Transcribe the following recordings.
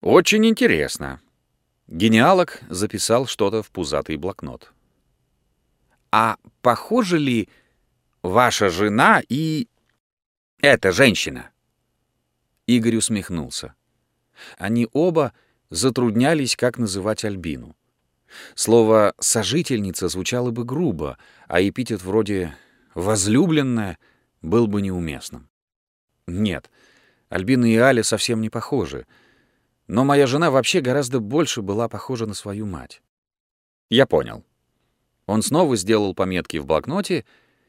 Очень интересно. Генеалог записал что-то в пузатый блокнот. А похожи ли ваша жена и эта женщина? Игорь усмехнулся. Они оба затруднялись, как называть Альбину. Слово «сожительница» звучало бы грубо, а эпитет вроде «возлюбленная» был бы неуместным. Нет, Альбина и Аля совсем не похожи. Но моя жена вообще гораздо больше была похожа на свою мать. Я понял. Он снова сделал пометки в блокноте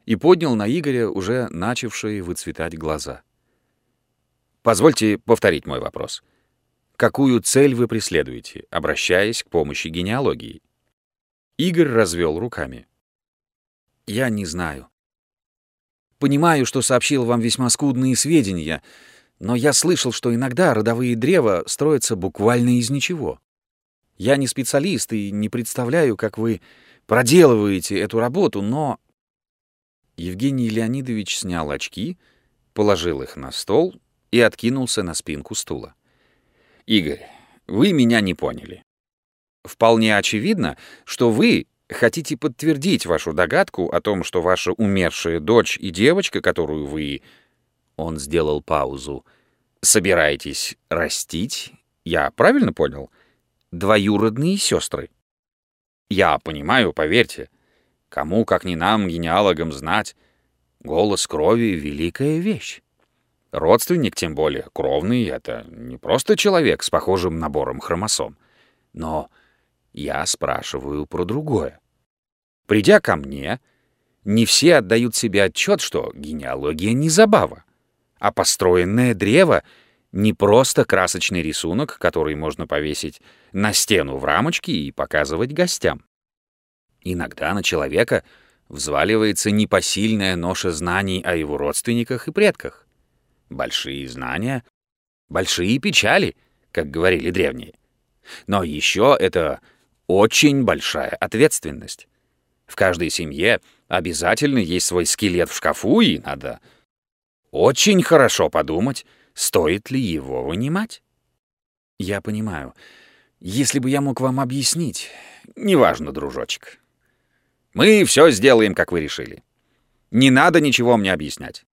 и поднял на Игоря уже начавшие выцветать глаза. Позвольте повторить мой вопрос. Какую цель вы преследуете, обращаясь к помощи генеалогии? Игорь развел руками. Я не знаю. Понимаю, что сообщил вам весьма скудные сведения, но я слышал, что иногда родовые древа строятся буквально из ничего. Я не специалист и не представляю, как вы проделываете эту работу, но... Евгений Леонидович снял очки, положил их на стол и откинулся на спинку стула. «Игорь, вы меня не поняли. Вполне очевидно, что вы хотите подтвердить вашу догадку о том, что ваша умершая дочь и девочка, которую вы...» Он сделал паузу. «Собираетесь растить? Я правильно понял? Двоюродные сестры?» «Я понимаю, поверьте. Кому, как не нам, генеалогам, знать, голос крови — великая вещь. Родственник, тем более, кровный — это не просто человек с похожим набором хромосом. Но я спрашиваю про другое. Придя ко мне, не все отдают себе отчет, что генеалогия не забава, а построенное древо — не просто красочный рисунок, который можно повесить на стену в рамочке и показывать гостям. Иногда на человека взваливается непосильная ноша знаний о его родственниках и предках. Большие знания — большие печали, как говорили древние. Но еще это очень большая ответственность. В каждой семье обязательно есть свой скелет в шкафу, и надо очень хорошо подумать, стоит ли его вынимать. Я понимаю. Если бы я мог вам объяснить... Неважно, дружочек. Мы все сделаем, как вы решили. Не надо ничего мне объяснять.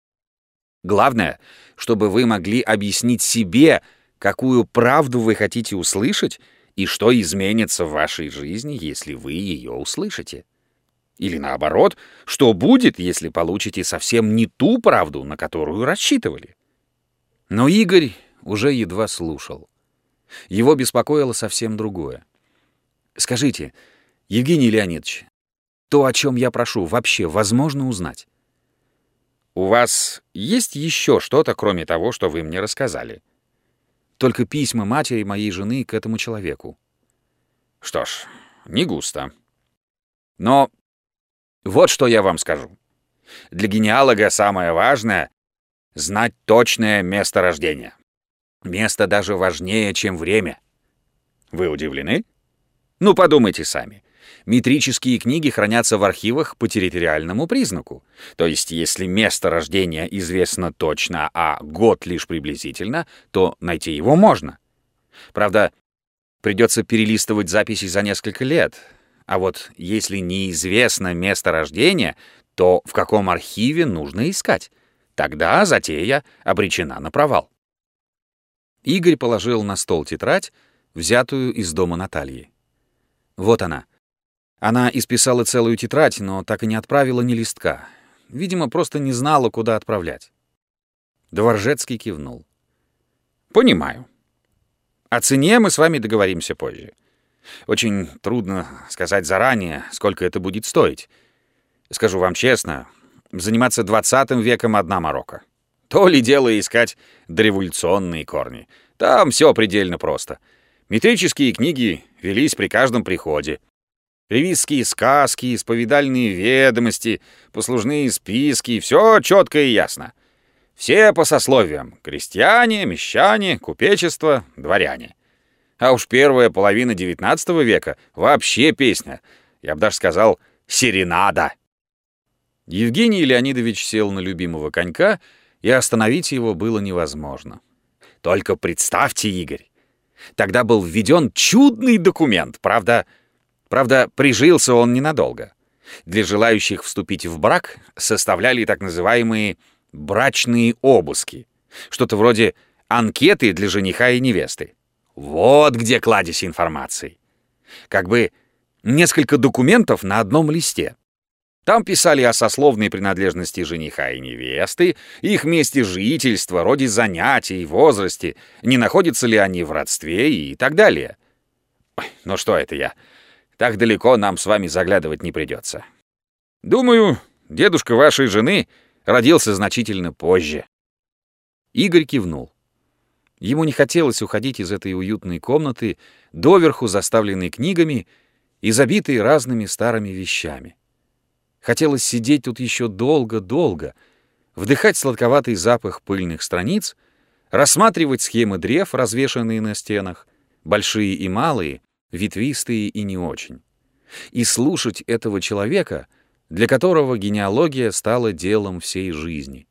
Главное, чтобы вы могли объяснить себе, какую правду вы хотите услышать и что изменится в вашей жизни, если вы ее услышите. Или наоборот, что будет, если получите совсем не ту правду, на которую рассчитывали? Но Игорь уже едва слушал. Его беспокоило совсем другое. «Скажите, Евгений Леонидович, то, о чем я прошу, вообще возможно узнать?» «У вас есть еще что-то, кроме того, что вы мне рассказали?» «Только письма матери моей жены к этому человеку». «Что ж, не густо. Но вот что я вам скажу. Для генеалога самое важное — знать точное место рождения. Место даже важнее, чем время. Вы удивлены? Ну, подумайте сами. Метрические книги хранятся в архивах по территориальному признаку. То есть, если место рождения известно точно, а год лишь приблизительно, то найти его можно. Правда, придется перелистывать записи за несколько лет, а вот если неизвестно место рождения, то в каком архиве нужно искать? Тогда затея обречена на провал. Игорь положил на стол тетрадь, взятую из дома Натальи. Вот она. Она исписала целую тетрадь, но так и не отправила ни листка. Видимо, просто не знала, куда отправлять. Дворжецкий кивнул. «Понимаю. О цене мы с вами договоримся позже. Очень трудно сказать заранее, сколько это будет стоить. Скажу вам честно, заниматься 20 веком одна морока. То ли дело искать дореволюционные корни. Там все предельно просто. Метрические книги велись при каждом приходе. Ревизские сказки, исповедальные ведомости, послужные списки — все четко и ясно. Все по сословиям — крестьяне, мещане, купечество, дворяне. А уж первая половина XIX века — вообще песня. Я бы даже сказал, серенада. Евгений Леонидович сел на любимого конька, и остановить его было невозможно. Только представьте, Игорь, Тогда был введен чудный документ, правда, правда, прижился он ненадолго. Для желающих вступить в брак составляли так называемые брачные обыски. Что-то вроде анкеты для жениха и невесты. Вот где кладезь информации. Как бы несколько документов на одном листе. Там писали о сословной принадлежности жениха и невесты, их месте жительства, роде занятий, возрасте, не находятся ли они в родстве и так далее. Ой, ну что это я? Так далеко нам с вами заглядывать не придется. Думаю, дедушка вашей жены родился значительно позже. Игорь кивнул. Ему не хотелось уходить из этой уютной комнаты, доверху заставленной книгами и забитой разными старыми вещами. Хотелось сидеть тут еще долго-долго, вдыхать сладковатый запах пыльных страниц, рассматривать схемы древ, развешанные на стенах, большие и малые, ветвистые и не очень, и слушать этого человека, для которого генеалогия стала делом всей жизни,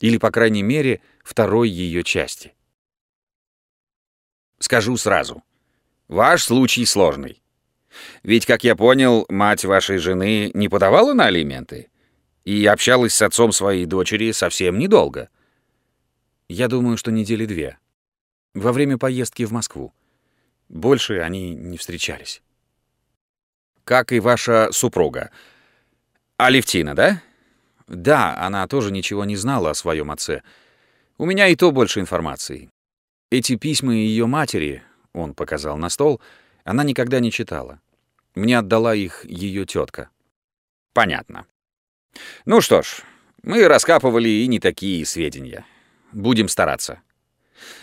или, по крайней мере, второй ее части. Скажу сразу, ваш случай сложный. Ведь, как я понял, мать вашей жены не подавала на алименты и общалась с отцом своей дочери совсем недолго. Я думаю, что недели две. Во время поездки в Москву. Больше они не встречались. Как и ваша супруга. Алевтина, да? Да, она тоже ничего не знала о своем отце. У меня и то больше информации. Эти письма ее матери, он показал на стол, она никогда не читала. Мне отдала их ее тетка. Понятно. Ну что ж, мы раскапывали и не такие сведения. Будем стараться.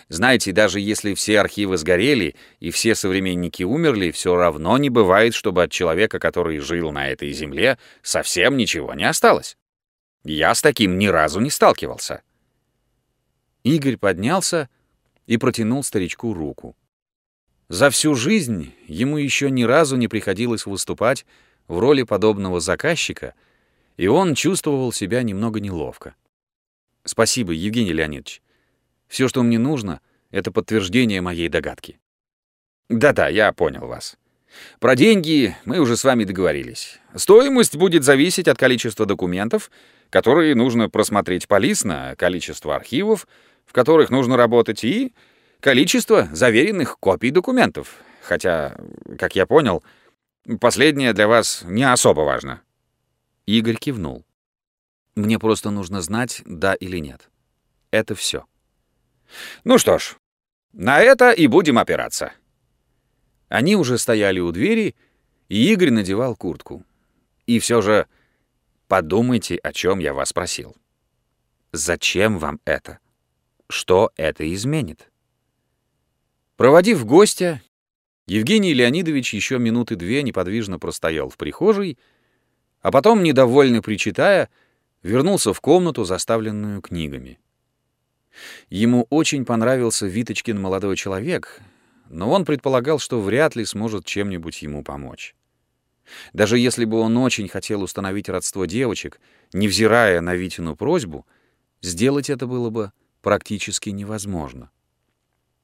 Знаете, даже если все архивы сгорели и все современники умерли, все равно не бывает, чтобы от человека, который жил на этой земле, совсем ничего не осталось. Я с таким ни разу не сталкивался. Игорь поднялся и протянул старичку руку. За всю жизнь ему еще ни разу не приходилось выступать в роли подобного заказчика, и он чувствовал себя немного неловко. «Спасибо, Евгений Леонидович. Все, что мне нужно, — это подтверждение моей догадки». «Да-да, я понял вас. Про деньги мы уже с вами договорились. Стоимость будет зависеть от количества документов, которые нужно просмотреть полисно, количество архивов, в которых нужно работать, и количество заверенных копий документов. Хотя, как я понял, последнее для вас не особо важно». Игорь кивнул. «Мне просто нужно знать, да или нет. Это все. «Ну что ж, на это и будем опираться». Они уже стояли у двери, и Игорь надевал куртку. И все же подумайте, о чем я вас просил. Зачем вам это? Что это изменит? Проводив гостя, Евгений Леонидович еще минуты две неподвижно простоял в прихожей, а потом, недовольно причитая, вернулся в комнату, заставленную книгами. Ему очень понравился Виточкин молодой человек, но он предполагал, что вряд ли сможет чем-нибудь ему помочь. Даже если бы он очень хотел установить родство девочек, невзирая на Витину просьбу, сделать это было бы практически невозможно.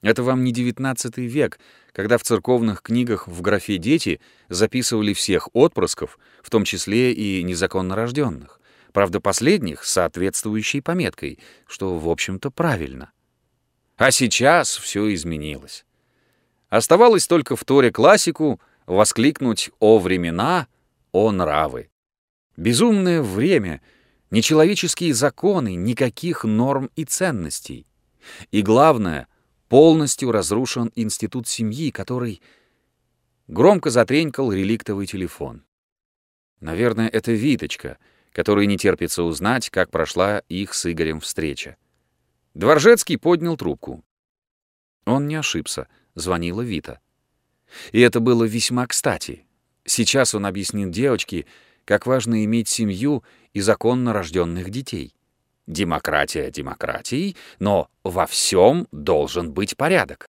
Это вам не девятнадцатый век, когда в церковных книгах в графе «дети» записывали всех отпрысков, в том числе и незаконно рожденных. Правда, последних с соответствующей пометкой, что, в общем-то, правильно. А сейчас все изменилось. Оставалось только в Торе классику воскликнуть «О времена, о нравы». Безумное время, нечеловеческие законы, никаких норм и ценностей. И главное — полностью разрушен институт семьи, который... Громко затренькал реликтовый телефон. Наверное, это Виточка, которой не терпится узнать, как прошла их с Игорем встреча. Дворжецкий поднял трубку. Он не ошибся, звонила Вита. И это было весьма кстати. Сейчас он объяснит девочке, как важно иметь семью и законно рожденных детей. Демократия демократией, но во всем должен быть порядок.